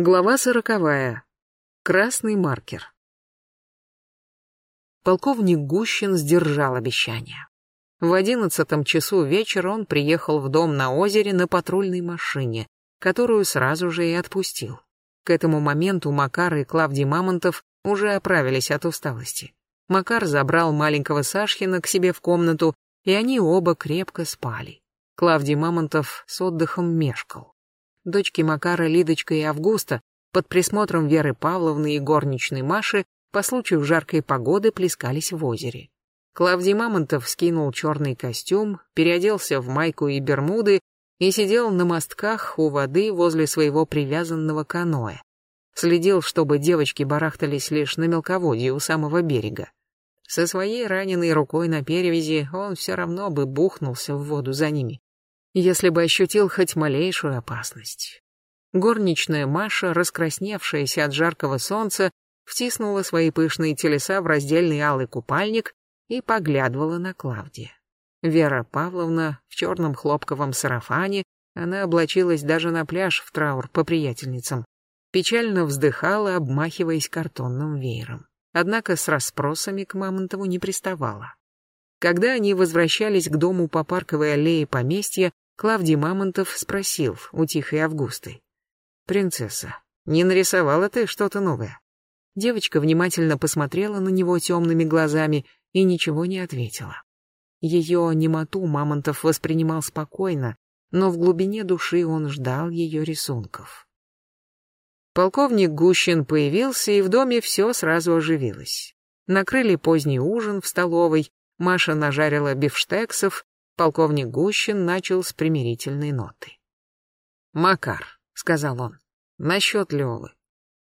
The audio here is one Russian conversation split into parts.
Глава сороковая. Красный маркер. Полковник Гущин сдержал обещание. В одиннадцатом часу вечера он приехал в дом на озере на патрульной машине, которую сразу же и отпустил. К этому моменту Макар и Клавдий Мамонтов уже оправились от усталости. Макар забрал маленького Сашхина к себе в комнату, и они оба крепко спали. Клавдий Мамонтов с отдыхом мешкал. Дочки Макара, Лидочка и Августа под присмотром Веры Павловны и горничной Маши по случаю жаркой погоды плескались в озере. Клавдий Мамонтов скинул черный костюм, переоделся в майку и бермуды и сидел на мостках у воды возле своего привязанного каноэ. Следил, чтобы девочки барахтались лишь на мелководье у самого берега. Со своей раненой рукой на перевязи он все равно бы бухнулся в воду за ними если бы ощутил хоть малейшую опасность. Горничная Маша, раскрасневшаяся от жаркого солнца, втиснула свои пышные телеса в раздельный алый купальник и поглядывала на Клавдия. Вера Павловна в черном хлопковом сарафане, она облачилась даже на пляж в траур по приятельницам, печально вздыхала, обмахиваясь картонным веером. Однако с расспросами к Мамонтову не приставала. Когда они возвращались к дому по парковой аллее поместья, Клавдий Мамонтов спросил у тихой Августы. «Принцесса, не нарисовала ты что-то новое?» Девочка внимательно посмотрела на него темными глазами и ничего не ответила. Ее немоту Мамонтов воспринимал спокойно, но в глубине души он ждал ее рисунков. Полковник Гущин появился, и в доме все сразу оживилось. Накрыли поздний ужин в столовой, Маша нажарила бифштексов, полковник Гущин начал с примирительной ноты. «Макар», — сказал он, — «насчет Лёвы.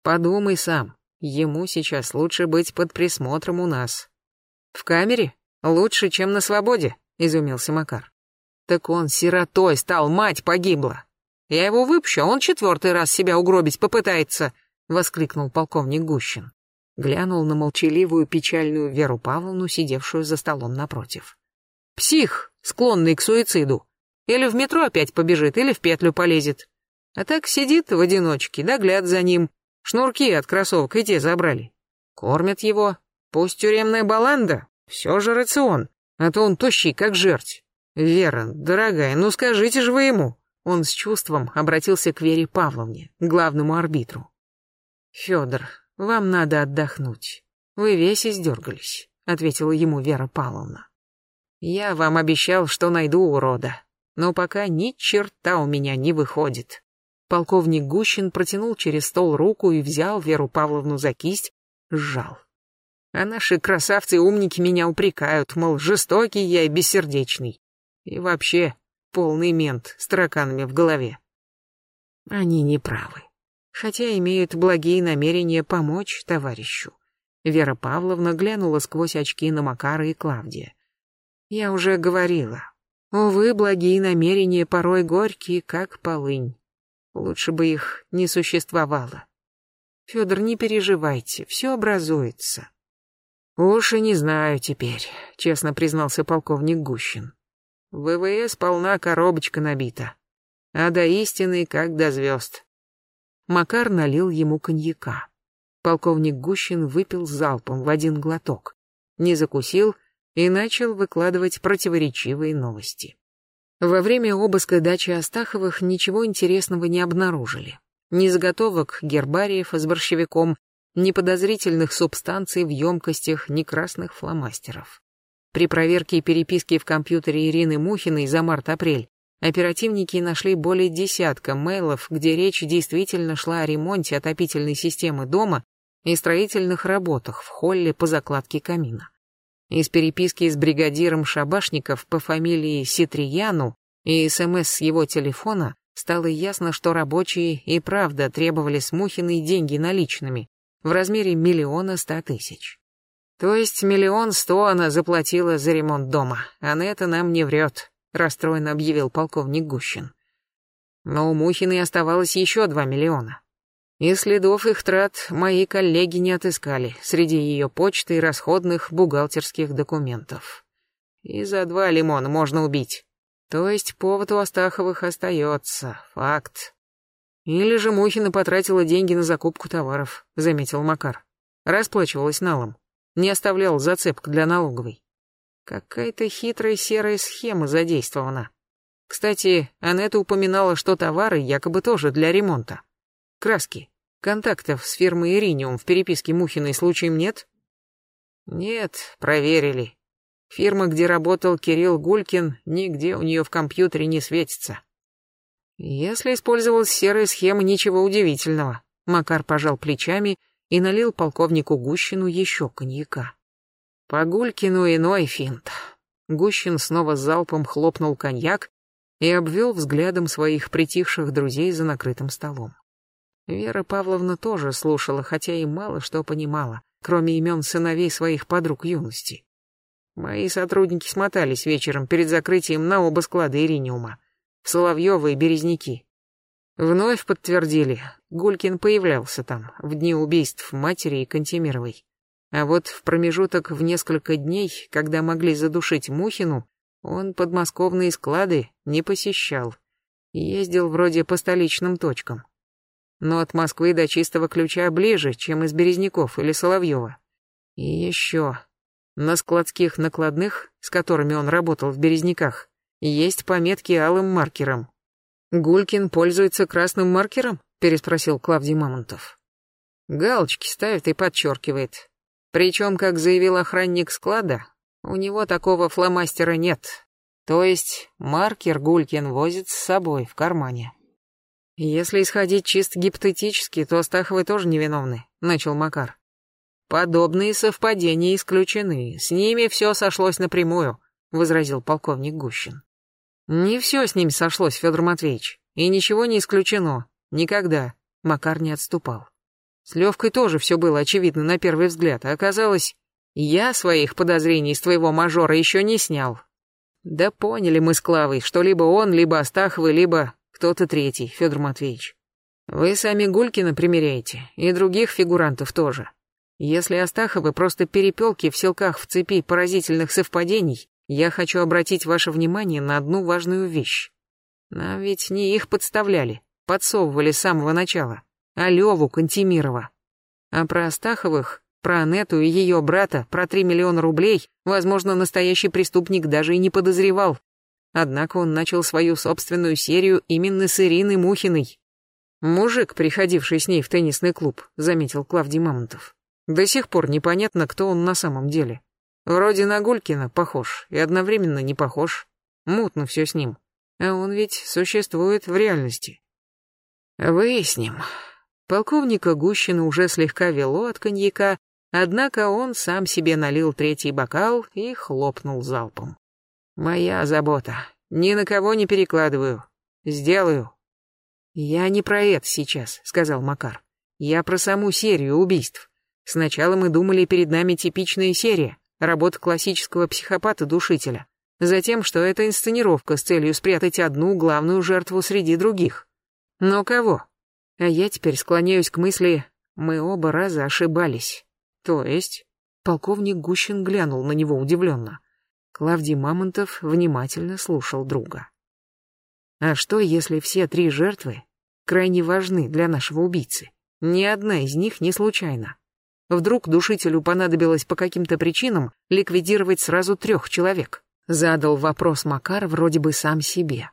Подумай сам, ему сейчас лучше быть под присмотром у нас». «В камере? Лучше, чем на свободе», — изумился Макар. «Так он сиротой стал, мать погибла. Я его выпущу, а он четвертый раз себя угробить попытается», — воскликнул полковник Гущин глянул на молчаливую печальную Веру Павловну, сидевшую за столом напротив. «Псих, склонный к суициду. Или в метро опять побежит, или в петлю полезет. А так сидит в одиночке, догляд за ним. Шнурки от кроссовок и те забрали. Кормят его. Пусть тюремная баланда, все же рацион, а то он тощий, как жерть. Вера, дорогая, ну скажите же вы ему». Он с чувством обратился к Вере Павловне, главному арбитру. «Федор, «Вам надо отдохнуть. Вы весь издергались», — ответила ему Вера Павловна. «Я вам обещал, что найду урода, но пока ни черта у меня не выходит». Полковник Гущин протянул через стол руку и взял Веру Павловну за кисть, сжал. А наши красавцы-умники меня упрекают, мол, жестокий я и бессердечный. И вообще, полный мент с тараканами в голове. Они не правы хотя имеют благие намерения помочь товарищу. Вера Павловна глянула сквозь очки на Макара и Клавдия. Я уже говорила. Увы, благие намерения порой горькие, как полынь. Лучше бы их не существовало. Федор, не переживайте, все образуется. Уж и не знаю теперь, честно признался полковник Гущин. ВВС полна коробочка набита, а до истины как до звезд. Макар налил ему коньяка. Полковник Гущин выпил залпом в один глоток, не закусил и начал выкладывать противоречивые новости. Во время обыска дачи Астаховых ничего интересного не обнаружили. Ни заготовок гербариев с борщевиком, ни подозрительных субстанций в емкостях, ни красных фломастеров. При проверке переписки в компьютере Ирины Мухиной за март-апрель Оперативники нашли более десятка мейлов, где речь действительно шла о ремонте отопительной системы дома и строительных работах в холле по закладке камина. Из переписки с бригадиром шабашников по фамилии Ситрияну и СМС с его телефона стало ясно, что рабочие и правда требовали с Мухиной деньги наличными в размере миллиона ста тысяч. То есть миллион сто она заплатила за ремонт дома, а на это нам не врет расстроенно объявил полковник Гущин. Но у Мухиной оставалось еще два миллиона. И следов их трат мои коллеги не отыскали среди ее почты и расходных бухгалтерских документов. И за два лимона можно убить. То есть повод у Астаховых остается, факт. Или же Мухина потратила деньги на закупку товаров, заметил Макар. Расплачивалась налом. Не оставлял зацепок для налоговой. Какая-то хитрая серая схема задействована. Кстати, Анетта упоминала, что товары якобы тоже для ремонта. Краски. Контактов с фирмой Ириниум в переписке Мухиной случаем нет? Нет, проверили. Фирма, где работал Кирилл Гулькин, нигде у нее в компьютере не светится. Если использовалась серая схема, ничего удивительного. Макар пожал плечами и налил полковнику Гущину еще коньяка. По Гулькину иной финт. Гущин снова залпом хлопнул коньяк и обвел взглядом своих притихших друзей за накрытым столом. Вера Павловна тоже слушала, хотя и мало что понимала, кроме имен сыновей своих подруг юности. Мои сотрудники смотались вечером перед закрытием на оба склада Ириниума. Соловьёва и Березники. Вновь подтвердили, Гулькин появлялся там в дни убийств матери и Кантемировой. А вот в промежуток в несколько дней, когда могли задушить Мухину, он подмосковные склады не посещал. Ездил вроде по столичным точкам. Но от Москвы до чистого ключа ближе, чем из Березняков или Соловьева. И еще. На складских накладных, с которыми он работал в Березняках, есть пометки алым маркером. «Гулькин пользуется красным маркером?» — переспросил Клавдий Мамонтов. Галочки ставит и подчеркивает. Причем, как заявил охранник склада, у него такого фломастера нет. То есть маркер Гулькин возит с собой в кармане. Если исходить чисто гипотетически, то Астаховы тоже невиновны, начал Макар. Подобные совпадения исключены. С ними все сошлось напрямую, возразил полковник Гущин. Не все с ними сошлось, Федор Матвеевич. И ничего не исключено. Никогда. Макар не отступал. С Левкой тоже все было очевидно на первый взгляд, а оказалось, я своих подозрений с твоего мажора еще не снял. Да поняли мы с Клавой, что либо он, либо Астаховы, либо кто-то третий, Федор Матвеевич. Вы сами Гулькина примеряете, и других фигурантов тоже. Если Астаховы просто перепелки в селках в цепи поразительных совпадений, я хочу обратить ваше внимание на одну важную вещь. Нам ведь не их подставляли, подсовывали с самого начала а Леву Кантемирова. А про Астаховых, про Анету и ее брата, про три миллиона рублей, возможно, настоящий преступник даже и не подозревал. Однако он начал свою собственную серию именно с Ириной Мухиной. «Мужик, приходивший с ней в теннисный клуб», — заметил Клавдий Мамонтов. «До сих пор непонятно, кто он на самом деле. Вроде на Гулькина похож и одновременно не похож. Мутно все с ним. А он ведь существует в реальности». «Выясним», Полковника Гущина уже слегка вело от коньяка, однако он сам себе налил третий бокал и хлопнул залпом. «Моя забота. Ни на кого не перекладываю. Сделаю». «Я не про это сейчас», — сказал Макар. «Я про саму серию убийств. Сначала мы думали, перед нами типичная серия, работа классического психопата-душителя. Затем, что это инсценировка с целью спрятать одну главную жертву среди других. Но кого? А я теперь склоняюсь к мысли, мы оба раза ошибались. То есть? Полковник Гущин глянул на него удивленно. Клавдий Мамонтов внимательно слушал друга. А что, если все три жертвы крайне важны для нашего убийцы? Ни одна из них не случайна. Вдруг душителю понадобилось по каким-то причинам ликвидировать сразу трех человек? Задал вопрос Макар вроде бы сам себе.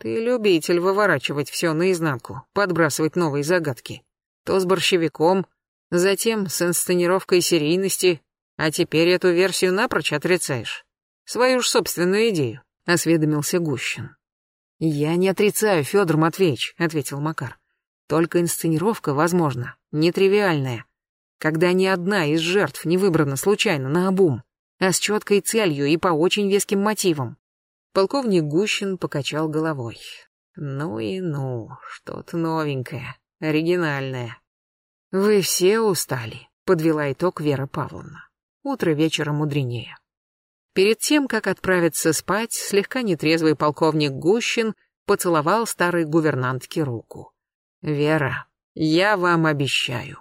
Ты любитель выворачивать все наизнанку, подбрасывать новые загадки. То с борщевиком, затем с инсценировкой серийности, а теперь эту версию напрочь отрицаешь. Свою ж собственную идею, осведомился Гущин. Я не отрицаю, Федор Матвеевич, ответил Макар. Только инсценировка, возможно, нетривиальная, когда ни одна из жертв не выбрана случайно на обум, а с четкой целью и по очень веским мотивам. Полковник Гущин покачал головой. Ну и ну, что-то новенькое, оригинальное. Вы все устали, подвела итог Вера Павловна. Утро вечера мудренее. Перед тем, как отправиться спать, слегка нетрезвый полковник Гущин поцеловал старой гувернантке руку. «Вера, я вам обещаю».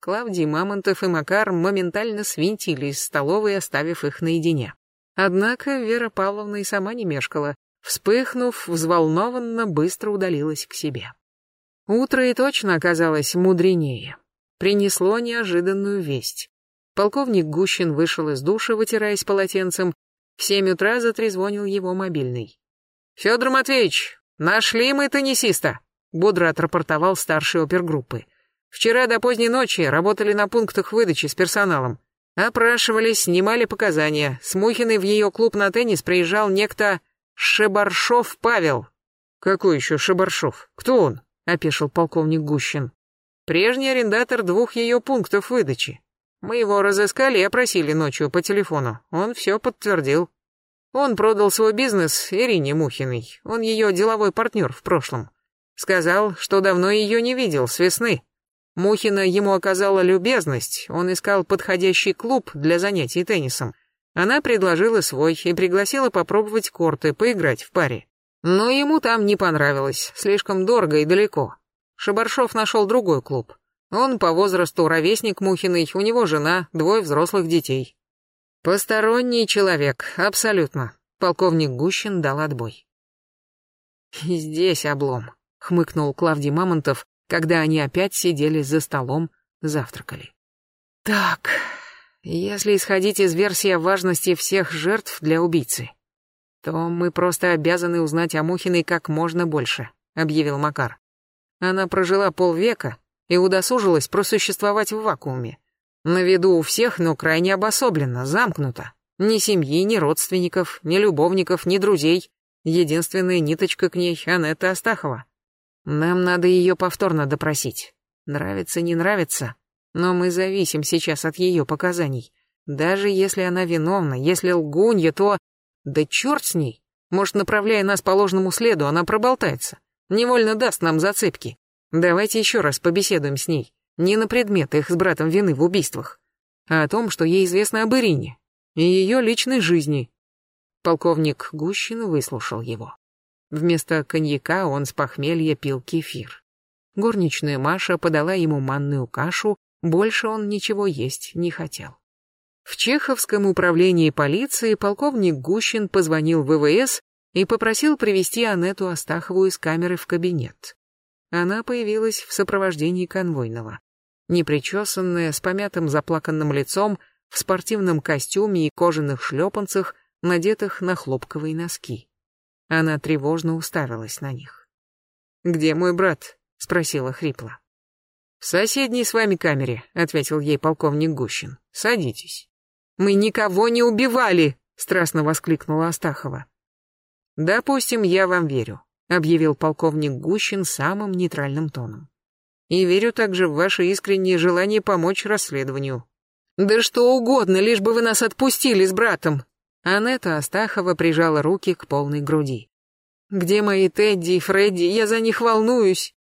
Клавдий Мамонтов и Макар моментально свинтили из столовой, оставив их наедине. Однако Вера Павловна и сама не мешкала. Вспыхнув, взволнованно быстро удалилась к себе. Утро и точно оказалось мудренее. Принесло неожиданную весть. Полковник Гущин вышел из душа, вытираясь полотенцем. В семь утра затрезвонил его мобильный. «Федор Матвеевич, нашли мы теннисиста!» Бодро отрапортовал старший опергруппы. «Вчера до поздней ночи работали на пунктах выдачи с персоналом. Опрашивались, снимали показания. С Мухиной в ее клуб на теннис приезжал некто Шебаршов Павел. Какой еще Шебаршов? Кто он? Опешил полковник Гущин. Прежний арендатор двух ее пунктов выдачи. Мы его разыскали и опросили ночью по телефону. Он все подтвердил. Он продал свой бизнес Ирине Мухиной. Он ее деловой партнер в прошлом. Сказал, что давно ее не видел с весны. Мухина ему оказала любезность, он искал подходящий клуб для занятий теннисом. Она предложила свой и пригласила попробовать корты, поиграть в паре. Но ему там не понравилось, слишком дорого и далеко. Шабаршов нашел другой клуб. Он по возрасту ровесник Мухиной, у него жена, двое взрослых детей. Посторонний человек, абсолютно. Полковник Гущин дал отбой. И здесь облом, хмыкнул Клавдий Мамонтов, когда они опять сидели за столом, завтракали. Так, если исходить из версии важности всех жертв для убийцы, то мы просто обязаны узнать о Мухиной как можно больше, объявил Макар. Она прожила полвека и удосужилась просуществовать в вакууме. На виду у всех, но крайне обособленно, замкнуто. Ни семьи, ни родственников, ни любовников, ни друзей. Единственная ниточка к ней — Анетта Астахова. Нам надо ее повторно допросить. Нравится, не нравится, но мы зависим сейчас от ее показаний. Даже если она виновна, если лгунья, то... Да черт с ней. Может, направляя нас по ложному следу, она проболтается. Невольно даст нам зацепки. Давайте еще раз побеседуем с ней. Не на предмет их с братом вины в убийствах, а о том, что ей известно об Ирине и ее личной жизни. Полковник Гущин выслушал его. Вместо коньяка он с похмелья пил кефир. Горничная Маша подала ему манную кашу, больше он ничего есть не хотел. В Чеховском управлении полиции полковник Гущин позвонил в ВВС и попросил привести Анету Астахову из камеры в кабинет. Она появилась в сопровождении конвойного. Непричесанная, с помятым заплаканным лицом, в спортивном костюме и кожаных шлепанцах, надетых на хлопковые носки. Она тревожно уставилась на них. «Где мой брат?» — спросила хрипло. «В соседней с вами камере», — ответил ей полковник Гущин. «Садитесь». «Мы никого не убивали!» — страстно воскликнула Астахова. «Допустим, я вам верю», — объявил полковник Гущин самым нейтральным тоном. «И верю также в ваше искреннее желание помочь расследованию». «Да что угодно, лишь бы вы нас отпустили с братом», Анетта Астахова прижала руки к полной груди. «Где мои Тедди и Фредди? Я за них волнуюсь!»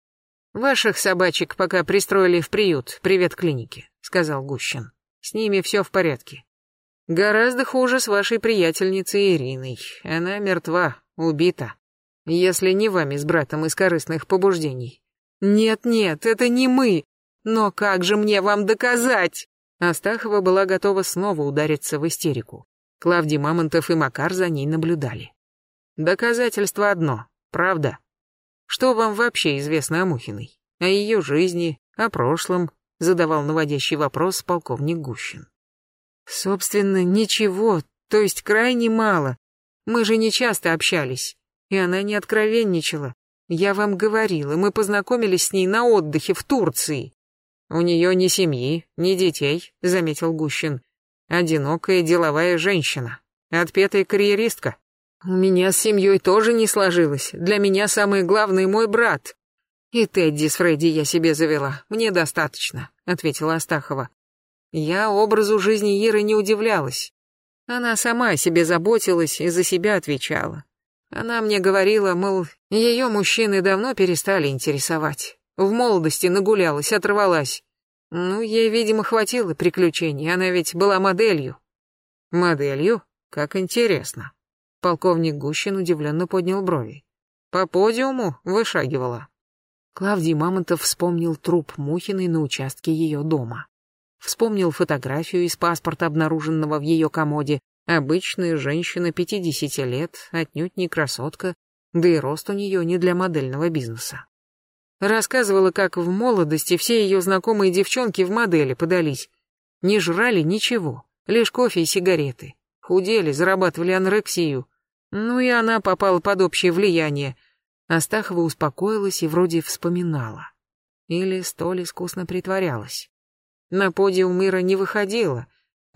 «Ваших собачек пока пристроили в приют, привет клинике», — сказал Гущин. «С ними все в порядке. Гораздо хуже с вашей приятельницей Ириной. Она мертва, убита. Если не вами с братом из корыстных побуждений». «Нет-нет, это не мы. Но как же мне вам доказать?» Астахова была готова снова удариться в истерику. Клавдий Мамонтов и Макар за ней наблюдали. Доказательство одно, правда. Что вам вообще известно о Мухиной? О ее жизни, о прошлом? Задавал наводящий вопрос полковник Гущин. Собственно, ничего, то есть крайне мало. Мы же не часто общались, и она не откровенничала. Я вам говорила, мы познакомились с ней на отдыхе в Турции. У нее ни семьи, ни детей, заметил Гущин. Одинокая деловая женщина. Отпетая карьеристка. У меня с семьей тоже не сложилось. Для меня самый главный мой брат. И Тедди с Фредди я себе завела. Мне достаточно, ответила Астахова. Я образу жизни Иры не удивлялась. Она сама о себе заботилась и за себя отвечала. Она мне говорила, мол, ее мужчины давно перестали интересовать. В молодости нагулялась, оторвалась. Ну, ей, видимо, хватило приключений, она ведь была моделью. Моделью? Как интересно. Полковник Гущин удивленно поднял брови. По подиуму вышагивала. Клавдий Мамонтов вспомнил труп Мухиной на участке ее дома. Вспомнил фотографию из паспорта, обнаруженного в ее комоде. Обычная женщина 50 лет, отнюдь не красотка, да и рост у нее не для модельного бизнеса. Рассказывала, как в молодости все ее знакомые девчонки в модели подались. Не жрали ничего, лишь кофе и сигареты. Худели, зарабатывали анорексию. Ну и она попала под общее влияние. Астахова успокоилась и вроде вспоминала. Или столь искусно притворялась. На подиум мира не выходила.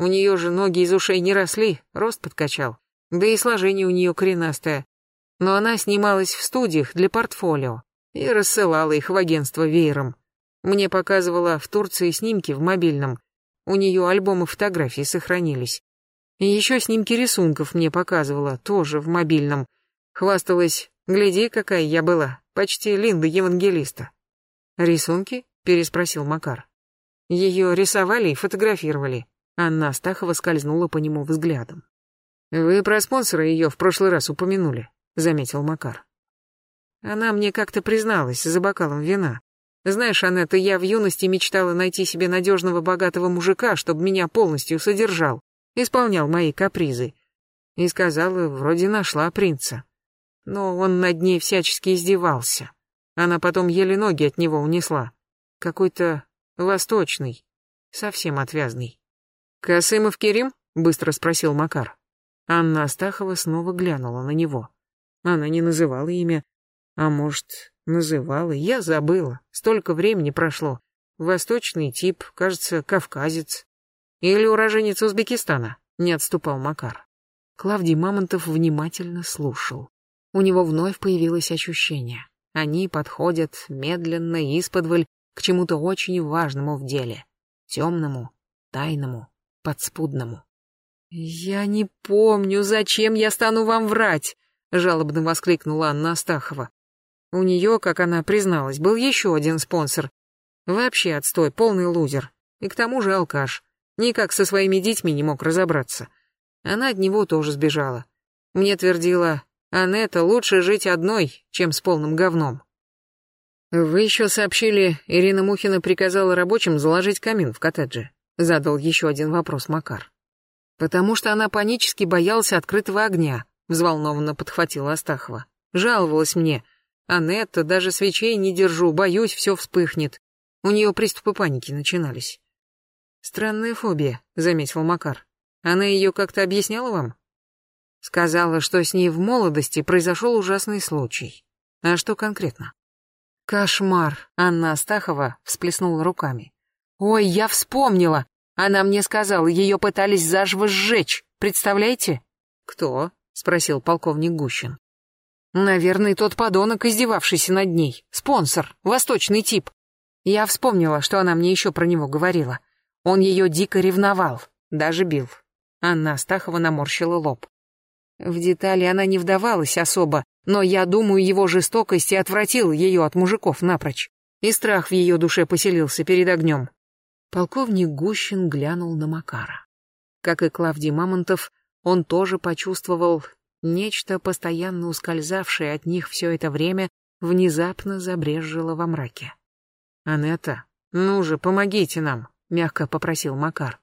У нее же ноги из ушей не росли, рост подкачал. Да и сложение у нее коренастое. Но она снималась в студиях для портфолио и рассылала их в агентство веером. Мне показывала в Турции снимки в мобильном. У нее альбомы фотографий сохранились. И еще снимки рисунков мне показывала, тоже в мобильном. Хвасталась, гляди, какая я была, почти Линда Евангелиста. «Рисунки?» — переспросил Макар. Ее рисовали и фотографировали. Анна Астахова скользнула по нему взглядом. «Вы про спонсора ее в прошлый раз упомянули», — заметил Макар. Она мне как-то призналась за бокалом вина. Знаешь, Анетта, я в юности мечтала найти себе надежного богатого мужика, чтобы меня полностью содержал, исполнял мои капризы. И сказала, вроде нашла принца. Но он над ней всячески издевался. Она потом еле ноги от него унесла. Какой-то восточный, совсем отвязный. «Касымов Керим?» — быстро спросил Макар. Анна Астахова снова глянула на него. Она не называла имя, а может, называла, я забыла. Столько времени прошло. Восточный тип, кажется, кавказец. Или уроженец Узбекистана, не отступал Макар. Клавдий Мамонтов внимательно слушал. У него вновь появилось ощущение. Они подходят медленно, исподволь, к чему-то очень важному в деле. Темному, тайному, подспудному. «Я не помню, зачем я стану вам врать!» — жалобно воскликнула Анна Астахова. У нее, как она призналась, был еще один спонсор. Вообще отстой, полный лузер. И к тому же алкаш. Никак со своими детьми не мог разобраться. Она от него тоже сбежала. Мне твердила, Анетта, лучше жить одной, чем с полным говном. Вы еще сообщили, Ирина Мухина приказала рабочим заложить камин в коттедже. Задал еще один вопрос Макар. Потому что она панически боялась открытого огня, взволнованно подхватила Астахова. Жаловалась мне, Анетта, даже свечей не держу, боюсь, все вспыхнет. У нее приступы паники начинались. Странная фобия, заметил Макар. Она ее как-то объясняла вам? Сказала, что с ней в молодости произошел ужасный случай. А что конкретно? Кошмар. Анна Астахова всплеснула руками. Ой, я вспомнила. Она мне сказала, ее пытались заживо сжечь. Представляете? Кто? спросил полковник Гущин. Наверное, тот подонок, издевавшийся над ней. Спонсор, восточный тип. Я вспомнила, что она мне еще про него говорила. Он ее дико ревновал, даже бил. Анна Астахова наморщила лоб. В детали она не вдавалась особо, но я думаю, его жестокость и отвратила ее от мужиков напрочь. И страх в ее душе поселился перед огнем. Полковник Гущин глянул на Макара. Как и Клавдий Мамонтов, он тоже почувствовал Нечто, постоянно ускользавшее от них все это время, внезапно забрезжило во мраке. «Анетта, ну же, помогите нам», — мягко попросил Макар.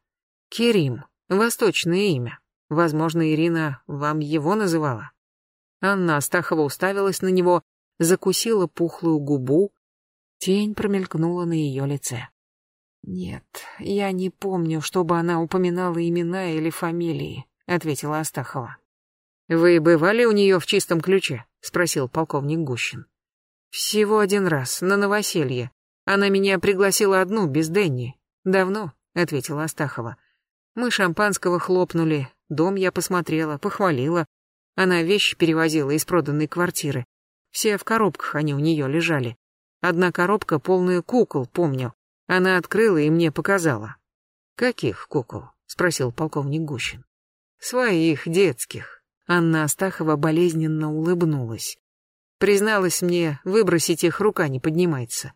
«Керим, восточное имя. Возможно, Ирина вам его называла?» Анна Астахова уставилась на него, закусила пухлую губу. Тень промелькнула на ее лице. «Нет, я не помню, чтобы она упоминала имена или фамилии», — ответила Астахова. «Вы бывали у нее в чистом ключе?» — спросил полковник Гущин. «Всего один раз, на новоселье. Она меня пригласила одну, без Денни. Давно», — ответила Астахова. «Мы шампанского хлопнули, дом я посмотрела, похвалила. Она вещи перевозила из проданной квартиры. Все в коробках они у нее лежали. Одна коробка полная кукол, помню. Она открыла и мне показала». «Каких кукол?» — спросил полковник Гущин. «Своих, детских. Анна Астахова болезненно улыбнулась. Призналась мне, выбросить их рука не поднимается.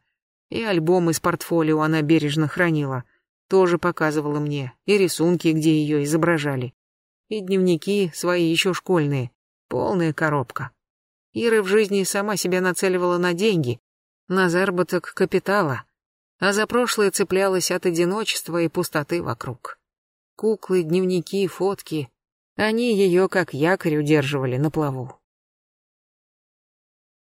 И альбом из портфолио она бережно хранила. Тоже показывала мне, и рисунки, где ее изображали. И дневники свои еще школьные. Полная коробка. Ира в жизни сама себя нацеливала на деньги, на заработок капитала, а за прошлое цеплялась от одиночества и пустоты вокруг. Куклы, дневники, фотки, они ее как якорь удерживали на плаву.